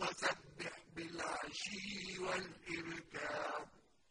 وسبح بالعشي والإبكار